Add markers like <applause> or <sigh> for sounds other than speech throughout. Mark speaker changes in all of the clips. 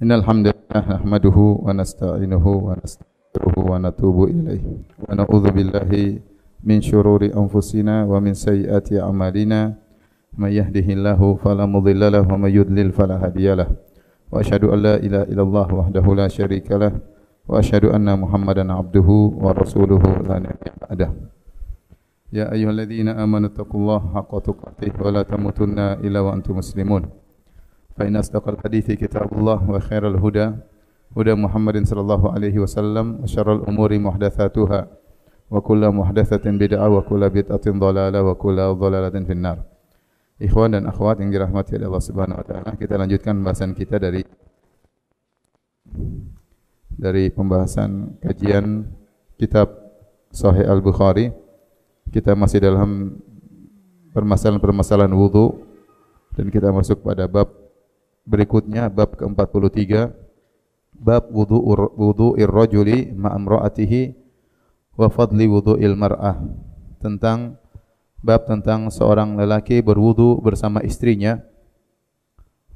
Speaker 1: إن الحمد لله نحمده ونستعينه ونستغفره ونتوب إليه. ونعوذ بالله من شرور أنفسنا ومن سيئات أعمالنا. من يهده الله فلا مضل له ومن يضلل فلا هادي له. وأشهد أن لا إله إلا الله وحده لا شريك له. وأشهد أن محمدا عبده ورسوله لا نبي بعده. يا أيها الذين آمنوا اتقوا الله حق تقاته ولا تموتن إلا وأنتم مسلمون. فإن أصدق الحديث كتاب الله وخير الهدى هدى محمد صلى الله عليه وسلم وشر الأمور محدثاتها وكل محدثة بدعة وكل بدعة ضلالة وكل ضلالة في النار Ikhwan dan akhwat yang dirahmati oleh Allah Subhanahu wa taala, kita lanjutkan pembahasan kita dari dari pembahasan kajian kitab Sahih Al-Bukhari. Kita masih dalam permasalahan-permasalahan wudu dan kita masuk pada bab berikutnya bab ke-43. Bab wudu wudu'ir rajuli ma'amra'atihi wa fadli mar'ah tentang bab tentang seorang lelaki berwudu bersama istrinya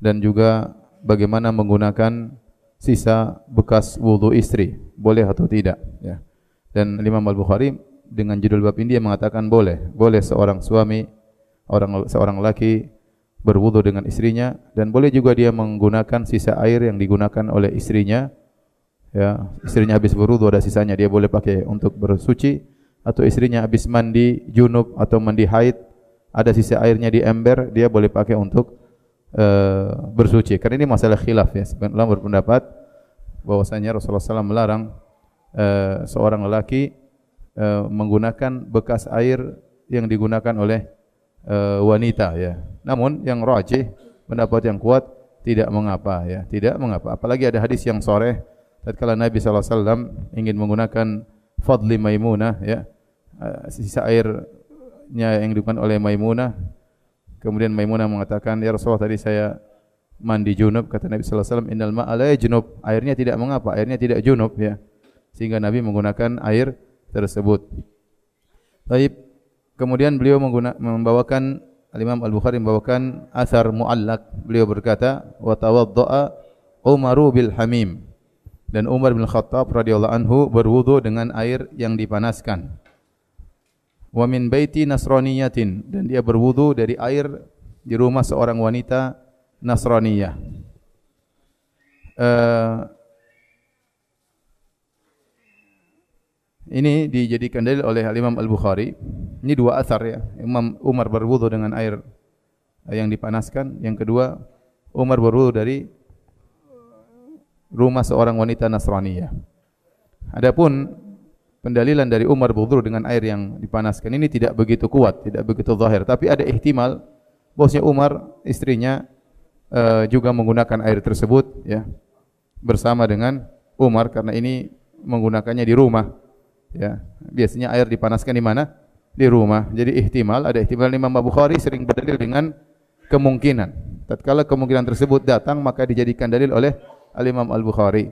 Speaker 1: dan juga bagaimana menggunakan sisa bekas wudu istri, boleh atau tidak ya. Dan Imam Al-Bukhari dengan judul bab ini dia mengatakan boleh, boleh seorang suami orang seorang laki berwudu dengan istrinya dan boleh juga dia menggunakan sisa air yang digunakan oleh istrinya ya istrinya habis berwudu ada sisanya dia boleh pakai untuk bersuci atau istrinya habis mandi junub atau mandi haid ada sisa airnya di ember dia boleh pakai untuk uh, bersuci. Karena ini masalah khilaf ya. Ulama berpendapat bahwasanya Rasulullah SAW melarang uh, seorang lelaki uh, menggunakan bekas air yang digunakan oleh uh, wanita ya namun yang rajih pendapat yang kuat tidak mengapa ya tidak mengapa apalagi ada hadis yang sore tatkala Nabi SAW ingin menggunakan fadli Maimunah ya uh, sisa airnya yang digunakan oleh Maimunah. Kemudian Maimunah mengatakan, "Ya Rasulullah, tadi saya mandi junub." Kata Nabi sallallahu alaihi wasallam, "Innal ma'a junub." Airnya tidak mengapa, airnya tidak junub ya. Sehingga Nabi menggunakan air tersebut. Baik. Kemudian beliau membawakan Al-Imam Al-Bukhari membawakan asar muallak. Beliau berkata, "Wa tawaddaa Umaru bil hamim." Dan Umar bin Khattab radhiyallahu anhu berwudu dengan air yang dipanaskan wa min baiti nasraniyatin dan dia berwudu dari air di rumah seorang wanita Nasraniyah. Uh, ini dijadikan dalil oleh Imam Al-Bukhari. Ini dua asar ya. Imam Umar berwudu dengan air yang dipanaskan. Yang kedua, Umar berwudu dari rumah seorang wanita Nasraniyah. Adapun pendalilan dari Umar berwudu dengan air yang dipanaskan ini tidak begitu kuat, tidak begitu zahir, tapi ada ihtimal bosnya Umar istrinya uh, juga menggunakan air tersebut ya bersama dengan Umar karena ini menggunakannya di rumah ya. Biasanya air dipanaskan di mana? Di rumah. Jadi ihtimal ada ihtimal Imam Bukhari sering berdalil dengan kemungkinan. Tatkala kemungkinan tersebut datang maka dijadikan dalil oleh Al Imam Al Bukhari.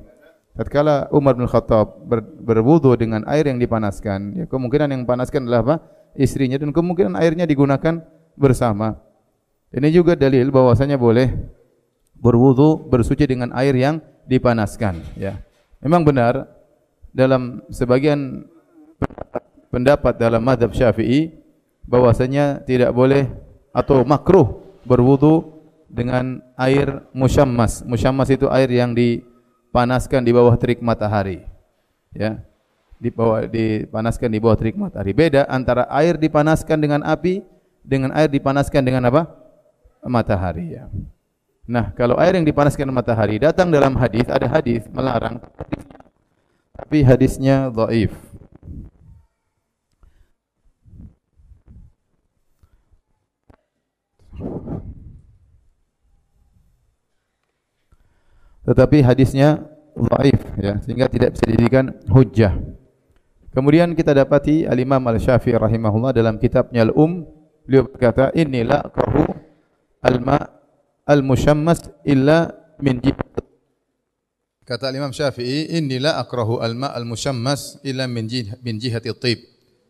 Speaker 1: Tatkala Umar bin Khattab ber, berwudu dengan air yang dipanaskan, ya kemungkinan yang panaskan adalah apa? Istrinya dan kemungkinan airnya digunakan bersama. Ini juga dalil bahwasanya boleh berwudu bersuci dengan air yang dipanaskan, ya. Memang benar dalam sebagian pendapat dalam madhab Syafi'i bahwasanya tidak boleh atau makruh berwudu dengan air musyammas. Musyammas itu air yang di panaskan di bawah terik matahari. Ya. Di bawah dipanaskan di bawah terik matahari. Beda antara air dipanaskan dengan api dengan air dipanaskan dengan apa? matahari ya. Nah, kalau air yang dipanaskan matahari datang dalam hadis ada hadis melarang tapi hadisnya dhaif. Tetapi hadisnya dhaif ya sehingga tidak bisa dijadikan hujjah. Kemudian kita dapati Al-Imam Al-Syafi'i rahimahullah dalam kitabnya Al-Um beliau berkata inilah kahu al-ma al-mushammas illa min Kata Imam Syafi'i, inilah akrahu al-ma al-mushammas illa min jih min jihati tib.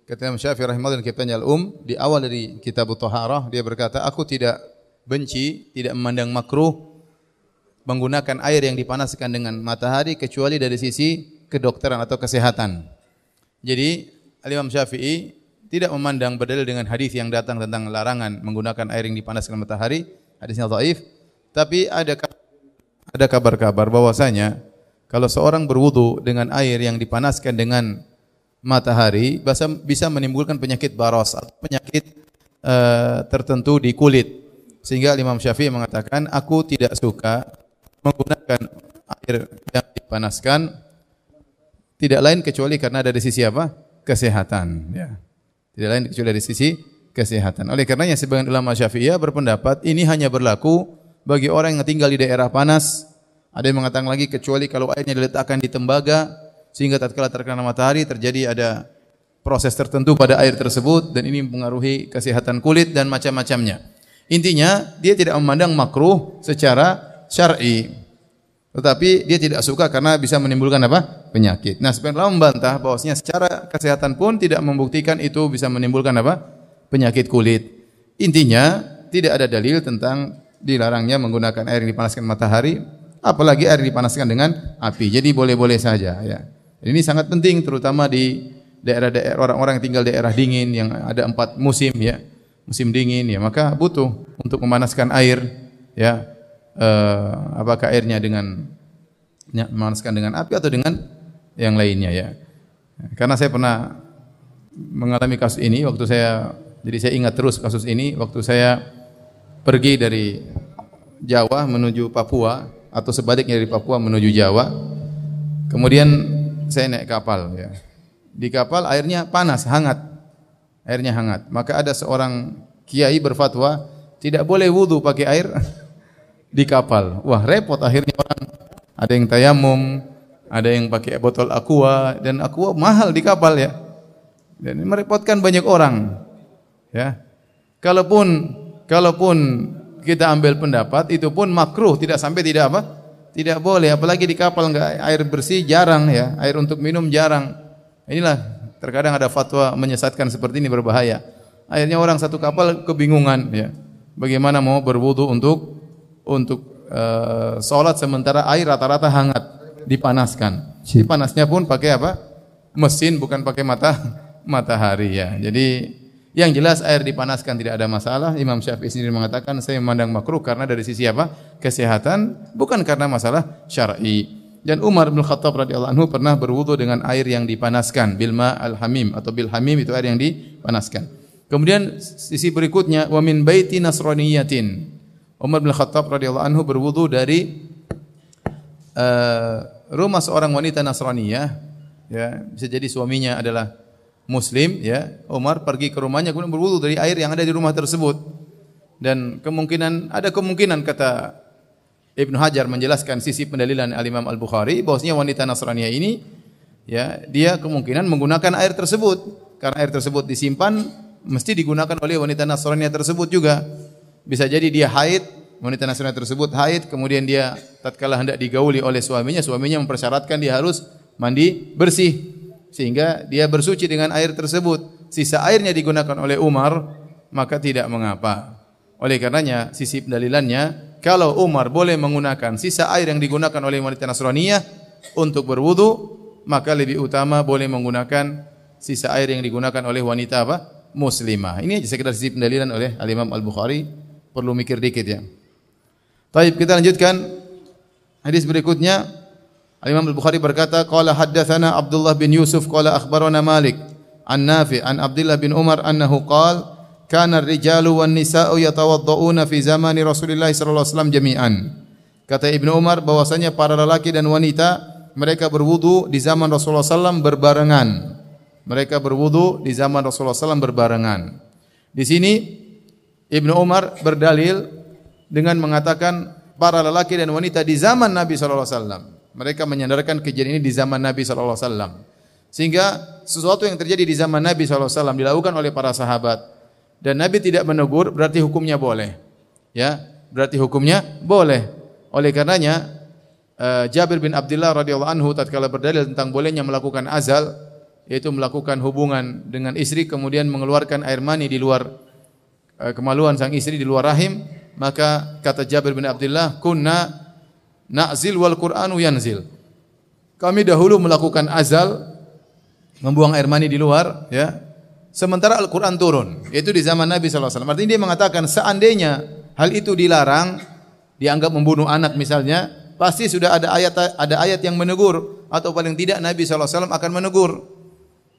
Speaker 1: Kata Imam Syafi'i rahimahullah dalam kitabnya Al-Um di awal dari kitab Taharah dia berkata, aku tidak benci, tidak memandang makruh
Speaker 2: menggunakan air yang dipanaskan dengan matahari kecuali dari sisi kedokteran atau kesehatan. Jadi Imam Syafi'i tidak memandang berdalil dengan hadis yang datang tentang larangan menggunakan air yang dipanaskan matahari, hadisnya dhaif, tapi ada ada kabar-kabar bahwasanya kalau seorang berwudu dengan air yang dipanaskan dengan matahari bisa, bisa menimbulkan penyakit baros atau penyakit uh, tertentu di kulit. Sehingga Imam Syafi'i mengatakan, aku tidak suka menggunakan air yang dipanaskan tidak lain kecuali karena dari sisi apa? kesehatan ya. Tidak lain kecuali dari sisi kesehatan. Oleh karenanya sebagian ulama Syafi'iyah berpendapat ini hanya berlaku bagi orang yang tinggal di daerah panas. Ada yang mengatakan lagi kecuali kalau airnya diletakkan di tembaga sehingga tatkala terkena matahari terjadi ada proses tertentu pada air tersebut dan ini mempengaruhi kesehatan kulit dan macam-macamnya. Intinya dia tidak memandang makruh secara syar'i. Tetapi dia tidak suka karena bisa menimbulkan apa? penyakit. Nah, sebenarnya membantah bahwasanya secara kesehatan pun tidak membuktikan itu bisa menimbulkan apa? penyakit kulit. Intinya tidak ada dalil tentang dilarangnya menggunakan air yang dipanaskan matahari, apalagi air dipanaskan dengan api. Jadi boleh-boleh saja ya. Ini sangat penting terutama di daerah-daerah orang-orang yang tinggal daerah dingin yang ada empat musim ya. Musim dingin ya, maka butuh untuk memanaskan air ya uh, apakah airnya dengan memanaskan dengan api atau dengan yang lainnya ya. Karena saya pernah mengalami kasus ini waktu saya jadi saya ingat terus kasus ini waktu saya pergi dari Jawa menuju Papua atau sebaliknya dari Papua menuju Jawa. Kemudian saya naik kapal ya. Di kapal airnya panas, hangat. Airnya hangat. Maka ada seorang kiai berfatwa tidak boleh wudu pakai air <laughs> di kapal. Wah, repot akhirnya orang ada yang tayamum, ada yang pakai botol aqua dan aqua mahal di kapal ya. Dan ini merepotkan banyak orang. Ya. Kalaupun kalaupun kita ambil pendapat itu pun makruh, tidak sampai tidak apa? Tidak boleh, apalagi di kapal enggak air bersih jarang ya, air untuk minum jarang. Inilah terkadang ada fatwa menyesatkan seperti ini berbahaya. Akhirnya orang satu kapal kebingungan ya. Bagaimana mau berwudu untuk untuk uh, sholat sementara air rata-rata hangat dipanaskan. Si panasnya pun pakai apa? Mesin bukan pakai mata <laughs> matahari ya. Jadi yang jelas air dipanaskan tidak ada masalah. Imam Syafi'i sendiri mengatakan saya memandang makruh karena dari sisi apa? Kesehatan, bukan karena masalah syar'i. Dan Umar bin Khattab radhiyallahu anhu pernah berwudu dengan air yang dipanaskan, bilma al-hamim atau bil hamim itu air yang dipanaskan. Kemudian sisi berikutnya wa min baiti nasraniyatin. Umar bin Khattab radhiyallahu anhu berwudu dari uh, rumah seorang wanita Nasraniyah ya bisa jadi suaminya adalah muslim ya. Umar pergi ke rumahnya kemudian berwudu dari air yang ada di rumah tersebut. Dan kemungkinan ada kemungkinan kata Ibnu Hajar menjelaskan sisi pendalilan Al-Imam Al-Bukhari bahwasanya wanita Nasraniyah ini ya dia kemungkinan menggunakan air tersebut. Karena air tersebut disimpan mesti digunakan oleh wanita Nasraniyah tersebut juga bisa jadi dia haid, wanita nasional tersebut haid, kemudian dia tatkala hendak digauli oleh suaminya, suaminya mempersyaratkan dia harus mandi bersih sehingga dia bersuci dengan air tersebut. Sisa airnya digunakan oleh Umar, maka tidak mengapa. Oleh karenanya sisi pendalilannya kalau Umar boleh menggunakan sisa air yang digunakan oleh wanita Nasraniyah untuk berwudu, maka lebih utama boleh menggunakan sisa air yang digunakan oleh wanita apa? muslimah. Ini sekedar sisi pendalilan oleh Al Imam Al Bukhari perlu mikir dikit ya. Baik, kita lanjutkan hadis berikutnya. Al-Imam Al-Bukhari berkata, qala haddatsana Abdullah bin Yusuf qala akhbarana Malik an Nafi an Abdullah bin Umar annahu qala kana ar-rijalu wan nisa'u yatawadda'una fi zamani Rasulillah sallallahu alaihi wasallam jami'an. Kata Ibnu Umar bahwasanya para lelaki dan wanita mereka berwudu di zaman Rasulullah SAW berbarengan. Mereka berwudu di zaman Rasulullah SAW berbarengan. Di sini Ibnu Umar berdalil dengan mengatakan para lelaki dan wanita di zaman Nabi sallallahu alaihi. Mereka menyandarkan kejadian ini di zaman Nabi sallallahu alaihi. Sehingga sesuatu yang terjadi di zaman Nabi sallallahu alaihi dilakukan oleh para sahabat dan Nabi tidak menegur berarti hukumnya boleh. Ya, berarti hukumnya boleh. Oleh karenanya uh, Jabir bin Abdullah radhiyallahu anhu tatkala berdalil tentang bolehnya melakukan azal yaitu melakukan hubungan dengan istri kemudian mengeluarkan air mani di luar Eh, kemaluan sang istri di luar rahim, maka kata Jabir bin Abdullah, "Kunna na'zil wal Qur'anu yanzil. Kami dahulu melakukan azal membuang air mani di luar ya. Sementara Al-Qur'an turun, yaitu di zaman Nabi sallallahu alaihi wasallam. Artinya dia mengatakan seandainya hal itu dilarang, dianggap membunuh anak misalnya, pasti sudah ada ayat ada ayat yang menegur atau paling tidak Nabi sallallahu alaihi wasallam akan menegur.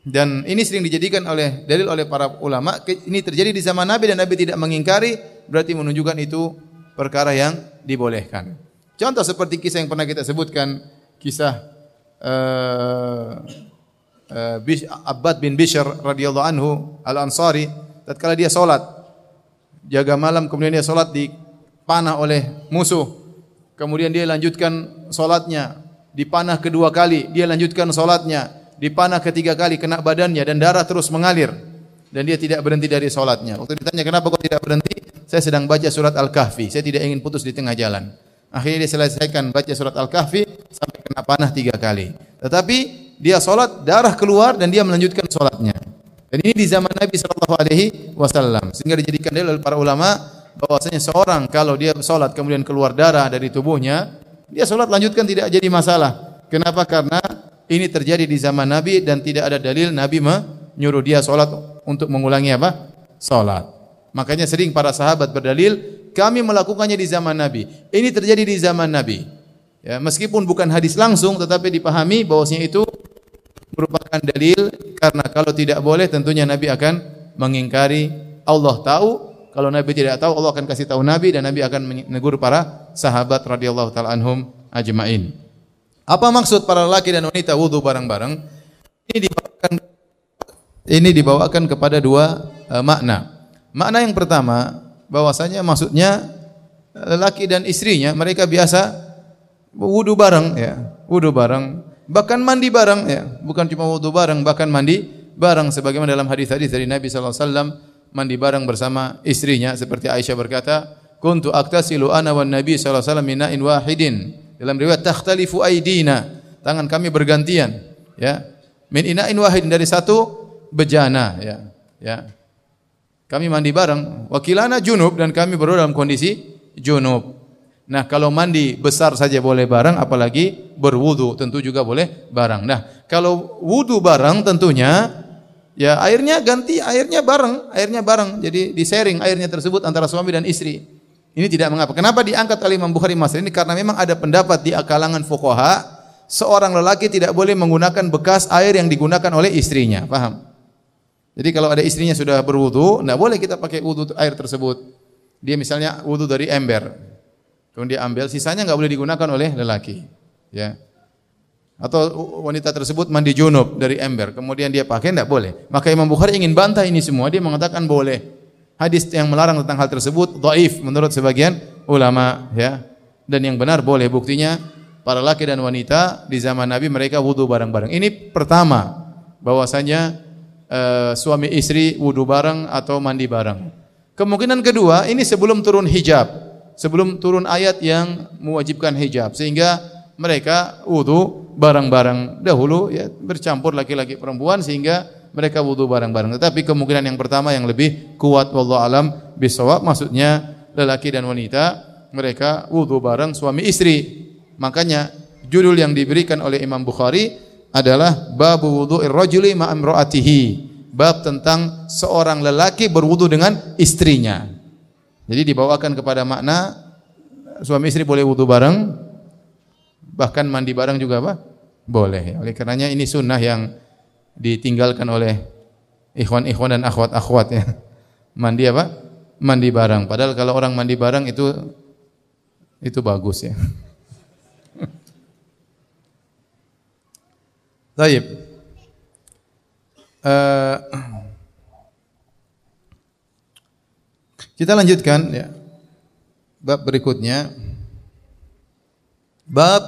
Speaker 2: Dan ini sering dijadikan oleh dalil oleh para ulama. Ini terjadi di zaman Nabi dan Nabi tidak mengingkari, berarti menunjukkan itu perkara yang dibolehkan. Contoh seperti kisah yang pernah kita sebutkan, kisah uh, uh, Abbad bin Bishr radhiyallahu anhu al-Ansari tatkala dia salat jaga malam kemudian dia salat dipanah oleh musuh kemudian dia lanjutkan salatnya dipanah kedua kali dia lanjutkan salatnya dipanah ketiga kali kena badannya dan darah terus mengalir dan dia tidak berhenti dari solatnya. Waktu ditanya kenapa kau tidak berhenti? Saya sedang baca surat Al-Kahfi. Saya tidak ingin putus di tengah jalan. Akhirnya dia selesaikan baca surat Al-Kahfi sampai kena panah tiga kali. Tetapi dia solat, darah keluar dan dia melanjutkan solatnya. Dan ini di zaman Nabi Shallallahu Alaihi Wasallam. Sehingga dijadikan dalil para ulama bahwasanya seorang kalau dia solat kemudian keluar darah dari tubuhnya, dia solat lanjutkan tidak jadi masalah. Kenapa? Karena ini terjadi di zaman Nabi dan tidak ada dalil Nabi menyuruh dia solat untuk mengulangi apa? Solat. Makanya sering para sahabat berdalil, kami melakukannya di zaman Nabi. Ini terjadi di zaman Nabi. Ya, meskipun bukan hadis langsung, tetapi dipahami bahwasanya itu merupakan dalil karena kalau tidak boleh tentunya Nabi akan mengingkari. Allah tahu, kalau Nabi tidak tahu Allah akan kasih tahu Nabi dan Nabi akan menegur para sahabat radhiyallahu taala anhum ajmain. Apa maksud para laki dan wanita wudhu bareng-bareng? Ini dibawakan ini dibawakan kepada dua uh, makna. Makna yang pertama bahwasanya maksudnya lelaki dan istrinya mereka biasa wudhu bareng ya, wudhu bareng, bahkan mandi bareng ya, bukan cuma wudhu bareng, bahkan mandi bareng sebagaimana dalam hadis-hadis dari Nabi sallallahu alaihi wasallam mandi bareng bersama istrinya seperti Aisyah berkata, "Kuntu aktasilu ana wan Nabi sallallahu alaihi wasallam mina'in wahidin." Dalam riwayat takhtalifu aidina, tangan kami bergantian, ya. Min ina'in wahid dari satu bejana, ya. Ya. Kami mandi bareng, wakilana junub dan kami berdua dalam kondisi junub. Nah, kalau mandi besar saja boleh bareng, apalagi berwudu tentu juga boleh bareng. Nah, kalau wudu bareng tentunya ya airnya ganti airnya bareng, airnya bareng. Jadi di sharing airnya tersebut antara suami dan istri. Ini tidak mengapa. Kenapa diangkat oleh Imam Bukhari ini? Karena memang ada pendapat di kalangan fuqaha, seorang lelaki tidak boleh menggunakan bekas air yang digunakan oleh istrinya. Paham? Jadi kalau ada istrinya sudah berwudu, tidak boleh kita pakai wudu air tersebut. Dia misalnya wudu dari ember, kemudian dia ambil, sisanya nggak boleh digunakan oleh lelaki. Ya. Atau wanita tersebut mandi junub dari ember, kemudian dia pakai, tidak boleh. Maka Imam Bukhari ingin bantah ini semua, dia mengatakan boleh hadis yang melarang tentang hal tersebut dhaif menurut sebagian ulama ya. Dan yang benar boleh buktinya para laki dan wanita di zaman Nabi mereka wudu bareng-bareng. Ini pertama bahwasanya uh, suami istri wudu bareng atau mandi bareng. Kemungkinan kedua ini sebelum turun hijab, sebelum turun ayat yang mewajibkan hijab sehingga mereka wudu bareng-bareng dahulu ya bercampur laki-laki perempuan sehingga mereka wudu bareng-bareng. Tetapi kemungkinan yang pertama yang lebih kuat wallahu alam bisawab maksudnya lelaki dan wanita mereka wudu bareng suami istri. Makanya judul yang diberikan oleh Imam Bukhari adalah bab wudu'ir rajuli ma imraatihi. Bab tentang seorang lelaki berwudu dengan istrinya. Jadi dibawakan kepada makna suami istri boleh wudu bareng bahkan mandi bareng juga apa? Boleh. Oleh karenanya ini sunnah yang ditinggalkan oleh ikhwan-ikhwan dan akhwat-akhwat ya. Mandi apa? Mandi bareng. Padahal kalau orang mandi bareng itu itu bagus ya. <laughs> Baik. Uh, kita lanjutkan ya. Bab berikutnya. Bab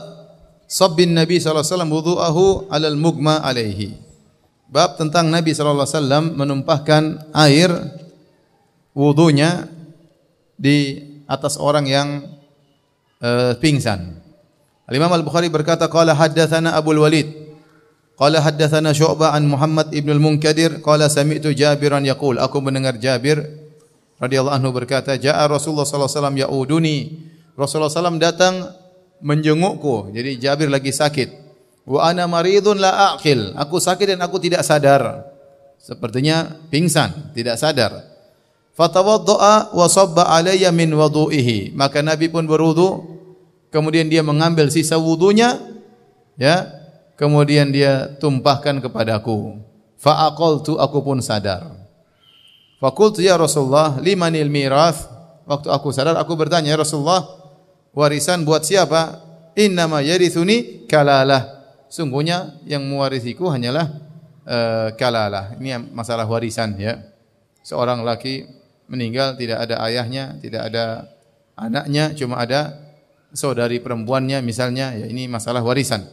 Speaker 2: sabbin Nabi sallallahu alaihi wasallam wudu'ahu 'alal mugma alaihi. Bab tentang Nabi sallallahu alaihi wasallam menumpahkan air wudunya di atas orang yang uh, pingsan. Al-Imam Al-Bukhari berkata qala haddatsana Abu Walid qala haddatsana Syu'bah an Muhammad ibn al-Munkadir qala sami'tu Jabiran yaqul aku mendengar Jabir radhiyallahu anhu berkata jaa Rasulullah sallallahu alaihi wasallam yauduni Rasulullah sallallahu datang menjengukku. Jadi Jabir lagi sakit. Wa ana maridun la aqil. Aku sakit dan aku tidak sadar. Sepertinya pingsan, tidak sadar. Fatawadda'a wa sabba alayya min wudu'ihi. Maka Nabi pun berwudu, kemudian dia mengambil sisa wudunya, ya, kemudian dia tumpahkan kepadaku. Fa aqaltu aku pun sadar. Fakultu ya Rasulullah, limanil mirath? Waktu aku sadar, aku bertanya, ya Rasulullah, warisan buat siapa? Innama yarithuni kalalah. Sungguhnya yang mewarisiku hanyalah uh, kalalah. Ini masalah warisan ya. Seorang laki meninggal tidak ada ayahnya, tidak ada anaknya, cuma ada saudari perempuannya misalnya, ya ini masalah warisan.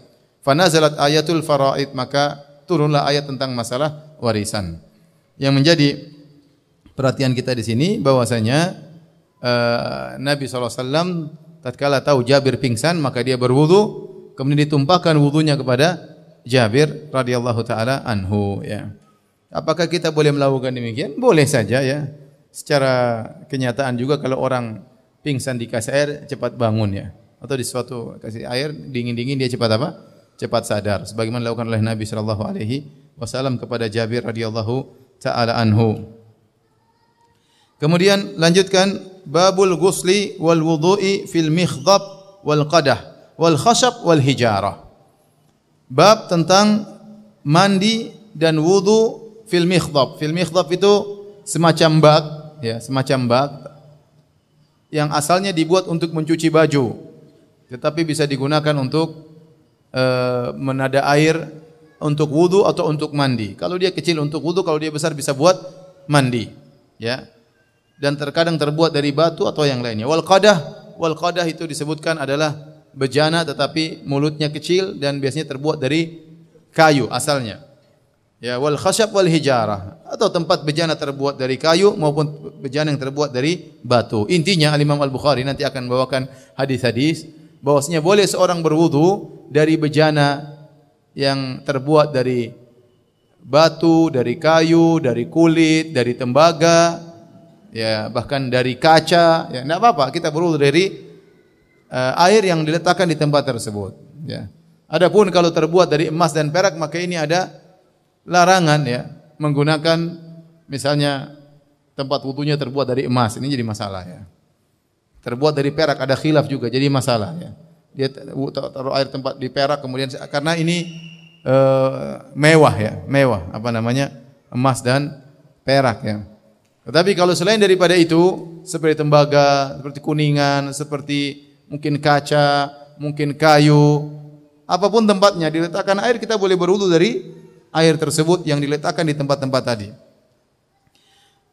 Speaker 2: Fanazalat ayatul faraid maka turunlah ayat tentang masalah warisan. Yang menjadi perhatian kita di sini bahwasanya uh, Nabi SAW tatkala tahu Jabir pingsan maka dia berwudu kemudian ditumpahkan wudunya kepada Jabir radhiyallahu taala anhu ya. Apakah kita boleh melakukan demikian? Boleh saja ya. Secara kenyataan juga kalau orang pingsan dikasih air cepat bangun ya. Atau di suatu kasih air dingin-dingin dia cepat apa? Cepat sadar sebagaimana dilakukan oleh Nabi sallallahu alaihi wasallam kepada Jabir radhiyallahu taala anhu. Kemudian lanjutkan babul ghusli wal wudu'i fil mikhdab wal qadah wal khashab wal hijarah. Bab tentang mandi dan wudu fil mikhdab. Fil mikhdab itu semacam bak, ya, semacam bak yang asalnya dibuat untuk mencuci baju, tetapi bisa digunakan untuk uh, menada air untuk wudu atau untuk mandi. Kalau dia kecil untuk wudu, kalau dia besar bisa buat mandi, ya dan terkadang terbuat dari batu atau yang lainnya. Wal qadah, wal qadah itu disebutkan adalah bejana tetapi mulutnya kecil dan biasanya terbuat dari kayu asalnya. Ya, wal khashab wal hijarah atau tempat bejana terbuat dari kayu maupun bejana yang terbuat dari batu. Intinya Al Imam Al Bukhari nanti akan membawakan hadis-hadis bahwasanya boleh seorang berwudu dari bejana yang terbuat dari batu, dari kayu, dari kulit, dari tembaga, ya bahkan dari kaca, ya enggak apa-apa, kita berwudu dari air yang diletakkan di tempat tersebut, ya. Adapun kalau terbuat dari emas dan perak maka ini ada larangan ya menggunakan misalnya tempat wudunya terbuat dari emas, ini jadi masalah ya. Terbuat dari perak ada khilaf juga jadi masalah ya. Dia taruh air tempat di perak kemudian karena ini uh, mewah ya, mewah apa namanya? emas dan perak ya. Tetapi kalau selain daripada itu, seperti tembaga, seperti kuningan, seperti mungkin kaca, mungkin kayu, apa pun tempatnya diletakkan air kita boleh berwudu dari air tersebut yang diletakkan di tempat-tempat tadi.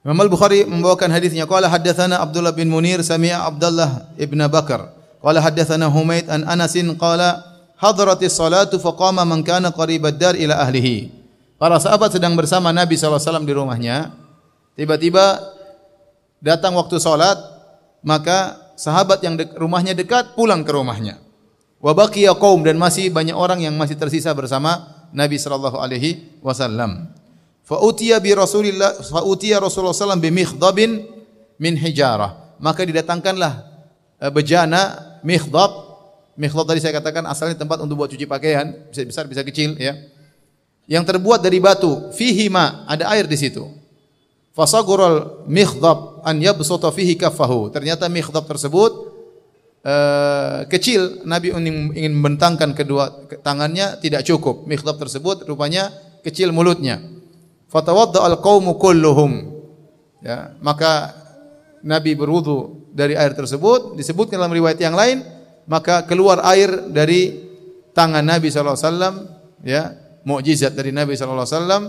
Speaker 2: Imam Al-Bukhari membawakan hadisnya qala haddatsana Abdullah bin Munir sami'a Abdullah ibn Bakar qala haddatsana Humaid an Anasin qala hadratis salatu faqama man kana qaribad dar ila ahlihi. Para sahabat sedang bersama Nabi SAW di rumahnya. Tiba-tiba datang waktu sholat, maka sahabat yang de rumahnya dekat pulang ke rumahnya. Wa baqiya qaum dan masih banyak orang yang masih tersisa bersama Nabi sallallahu alaihi wasallam. Fa utiya bi Rasulillah fa utiya Rasulullah sallallahu bi mikhdabin min hijarah. Maka didatangkanlah e, bejana mikhdab. Mikhdab tadi saya katakan asalnya tempat untuk buat cuci pakaian, bisa besar bisa kecil ya. Yang terbuat dari batu, fihi ma, ada air di situ. Fasagural mikhdab an yabsuta fihi kaffahu. Ternyata mikhdab tersebut uh, kecil. Nabi ingin, membentangkan kedua tangannya tidak cukup. Mikhdab tersebut rupanya kecil mulutnya. Fatawadda al-qaumu kulluhum. Ya, maka Nabi berwudu dari air tersebut disebutkan dalam riwayat yang lain maka keluar air dari tangan Nabi sallallahu alaihi wasallam ya mukjizat dari Nabi sallallahu alaihi wasallam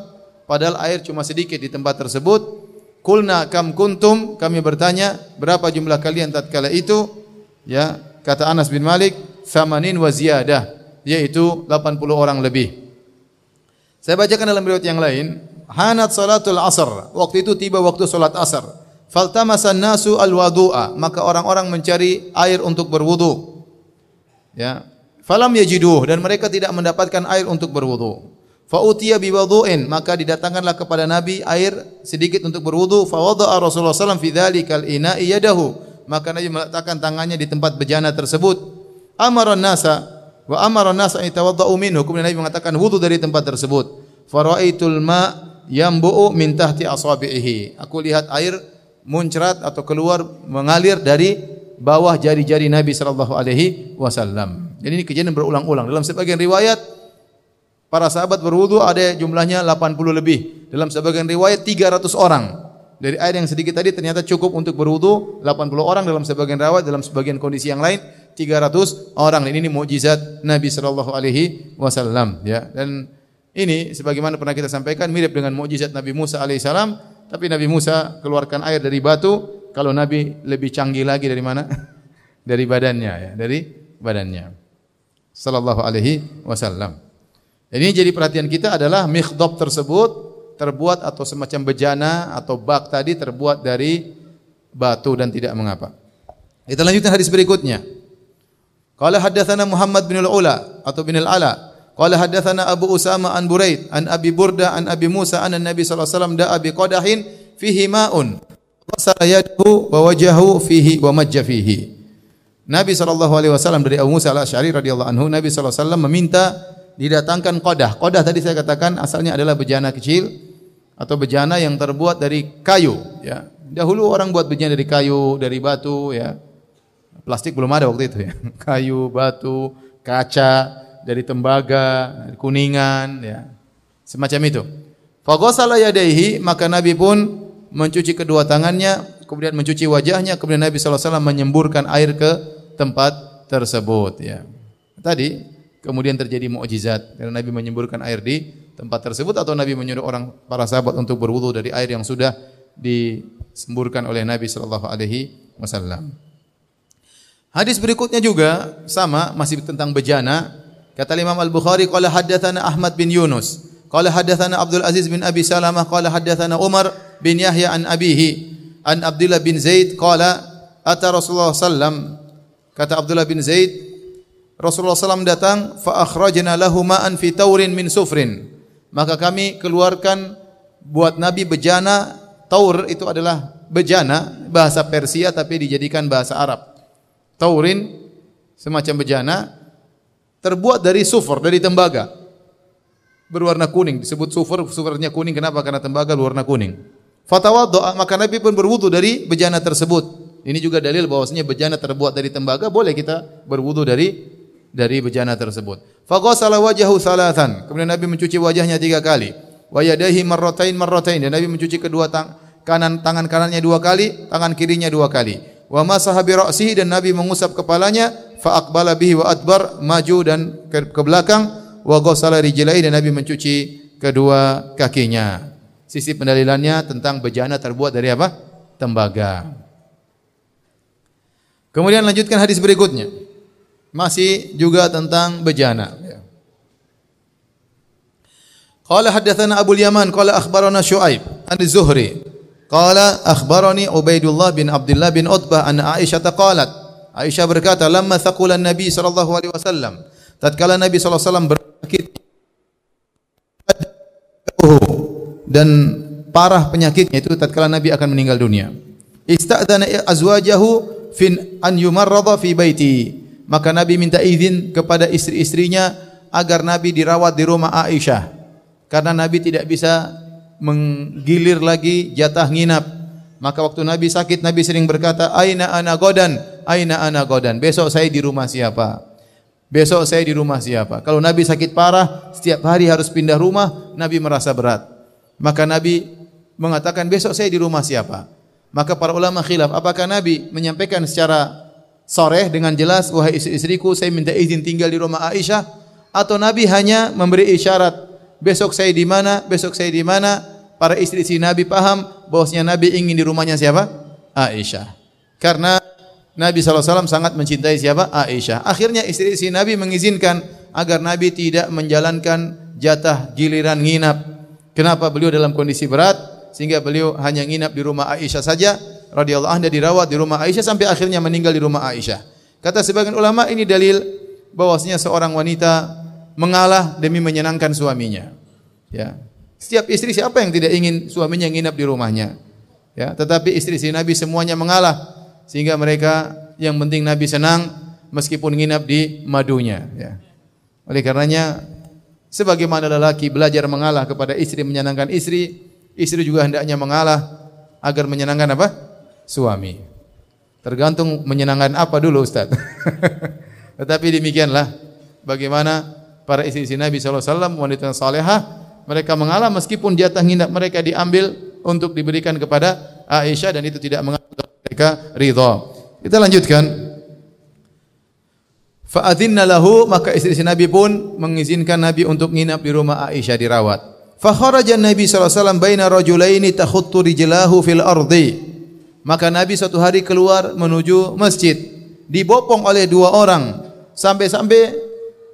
Speaker 2: padahal air cuma sedikit di tempat tersebut. Kulna kam kuntum, kami bertanya, berapa jumlah kalian tatkala itu? Ya, kata Anas bin Malik, thamanin wa ziyadah, yaitu 80 orang lebih. Saya bacakan dalam riwayat yang lain, hanat salatul asr, waktu itu tiba waktu salat asar. Faltamasan nasu al-wadu'a, maka orang-orang mencari air untuk berwudu. Ya, falam yajiduh dan mereka tidak mendapatkan air untuk berwudu. Fa'utiya biwudu'in, maka didatangkanlah kepada Nabi air sedikit untuk berwudu. Fa wada'a Rasulullah sallallahu fi dzalikal ina'i yadahu. Maka Nabi meletakkan tangannya di tempat bejana tersebut. Amara nasa wa amara nasa an yatawaddau minhu. Kemudian Nabi mengatakan wudu dari tempat tersebut. Faraitul ma yambu'u min tahti asabihi. Aku lihat air muncrat atau keluar mengalir dari bawah jari-jari Nabi sallallahu alaihi wasallam. Jadi ini kejadian berulang-ulang. Dalam sebagian riwayat para sahabat berwudu ada jumlahnya 80 lebih. Dalam sebagian riwayat 300 orang. Dari air yang sedikit tadi ternyata cukup untuk berwudu 80 orang dalam sebagian riwayat, dalam sebagian kondisi yang lain 300 orang. Dan ini mukjizat Nabi sallallahu alaihi wasallam ya. Dan ini sebagaimana pernah kita sampaikan mirip dengan mukjizat Nabi Musa alaihissalam, tapi Nabi Musa keluarkan air dari batu, kalau Nabi lebih canggih lagi dari mana? <laughs> dari badannya ya, dari badannya. Sallallahu alaihi wasallam. Ini jadi perhatian kita adalah mikhdab tersebut terbuat atau semacam bejana atau bak tadi terbuat dari batu dan tidak mengapa. Kita lanjutkan hadis berikutnya. Qala haddatsana Muhammad bin al-Ula atau bin al-Ala. Qala haddatsana Abu Usama an Buraid an Abi Burda an Abi Musa an Nabi sallallahu alaihi wasallam da'a bi qadahin fihi ma'un. Wasara yadahu wa wajahu fihi wa majja fihi. Nabi sallallahu alaihi wasallam dari Abu Musa al-Asy'ari radhiyallahu anhu Nabi sallallahu alaihi wasallam meminta didatangkan qadah. Qadah tadi saya katakan asalnya adalah bejana kecil atau bejana yang terbuat dari kayu ya. Dahulu orang buat bejana dari kayu, dari batu ya. Plastik belum ada waktu itu ya. <laughs> Kayu, batu, kaca, dari tembaga, kuningan ya. Semacam itu. Faghasala yadayhi maka Nabi pun mencuci kedua tangannya, kemudian mencuci wajahnya, kemudian Nabi SAW menyemburkan air ke tempat tersebut ya. Tadi kemudian terjadi mukjizat karena Nabi menyemburkan air di tempat tersebut atau Nabi menyuruh orang para sahabat untuk berwudu dari air yang sudah disemburkan oleh Nabi sallallahu alaihi wasallam. Hadis berikutnya juga sama masih tentang bejana. Kata Imam Al-Bukhari qala haddatsana Ahmad bin Yunus, qala haddatsana Abdul Aziz bin Abi Salamah, qala haddatsana Umar bin Yahya an abihi an Abdullah bin Zaid qala ata Rasulullah sallam kata Abdullah bin Zaid Rasulullah SAW datang fa lahu ma'an fi taurin min sufrin maka kami keluarkan buat Nabi bejana taur itu adalah bejana bahasa Persia tapi dijadikan bahasa Arab. Taurin semacam bejana terbuat dari sufur dari tembaga. Berwarna kuning disebut sufur, sufurnya kuning kenapa? Karena tembaga berwarna kuning. Fatawaddo maka Nabi pun berwudu dari bejana tersebut. Ini juga dalil bahwasanya bejana terbuat dari tembaga boleh kita berwudu dari dari bejana tersebut. Faghasala wajahu salatan. Kemudian Nabi mencuci wajahnya tiga kali. Wa yadayhi marratain marratain. Dan Nabi mencuci kedua tang kanan tangan kanannya dua kali, tangan kirinya dua kali. Wa masaha bi dan Nabi mengusap kepalanya, fa aqbala bihi wa adbar, maju dan ke, ke belakang, wa ghassala rijlaihi dan Nabi mencuci kedua kakinya. Sisi pendalilannya tentang bejana terbuat dari apa? Tembaga. Kemudian lanjutkan hadis berikutnya masih juga tentang bejana. Qala haddatsana Abu Yaman qala akhbarana Syuaib an Zuhri qala akhbarani Ubaidullah bin Abdullah bin Utbah an Aisyah qalat Aisyah berkata lamma thaqula Nabi sallallahu alaihi wasallam. Tatkala Nabi sallallahu alaihi wasallam bersakit dan parah penyakitnya itu tatkala Nabi akan meninggal dunia. Istadzana azwajahu fin an yumarrada fi baiti maka Nabi minta izin kepada istri-istrinya agar Nabi dirawat di rumah Aisyah. Karena Nabi tidak bisa menggilir lagi jatah nginap. Maka waktu Nabi sakit, Nabi sering berkata, Aina ana godan, aina ana godan. Besok saya di rumah siapa? Besok saya di rumah siapa? Kalau Nabi sakit parah, setiap hari harus pindah rumah, Nabi merasa berat. Maka Nabi mengatakan, besok saya di rumah siapa? Maka para ulama khilaf, apakah Nabi menyampaikan secara sore dengan jelas wahai istri-istriku saya minta izin tinggal di rumah Aisyah. Atau Nabi hanya memberi isyarat besok saya di mana besok saya di mana. Para istri-istri Nabi paham bahwasanya Nabi ingin di rumahnya siapa? Aisyah. Karena Nabi SAW sangat mencintai siapa? Aisyah. Akhirnya istri-istri Nabi mengizinkan agar Nabi tidak menjalankan jatah giliran nginap. Kenapa? Beliau dalam kondisi berat sehingga beliau hanya nginap di rumah Aisyah saja radhiyallahu anha dirawat di rumah Aisyah sampai akhirnya meninggal di rumah Aisyah. Kata sebagian ulama ini dalil bahwasanya seorang wanita mengalah demi menyenangkan suaminya. Ya. Setiap istri siapa yang tidak ingin suaminya nginap di rumahnya? Ya, tetapi istri-istri Nabi semuanya mengalah sehingga mereka yang penting Nabi senang, meskipun nginap di madunya ya. Oleh karenanya sebagaimana lelaki belajar mengalah kepada istri menyenangkan istri, istri juga hendaknya mengalah agar menyenangkan apa? Suami. Tergantung menyenangkan apa dulu Ustaz. <laughs> Tetapi demikianlah bagaimana para istri-istri Nabi SAW, wanita salehah, mereka mengalah meskipun jatah nginap mereka diambil untuk diberikan kepada Aisyah dan itu tidak mengapa mereka ridha. Kita lanjutkan. Fa'adhinna lahu maka istri-istri Nabi pun mengizinkan Nabi untuk nginap di rumah Aisyah dirawat. Fa kharaja Nabi sallallahu alaihi wasallam baina rajulaini takhuttu rijlahu fil ardi. Maka Nabi suatu hari keluar menuju masjid, dibopong oleh dua orang sampai-sampai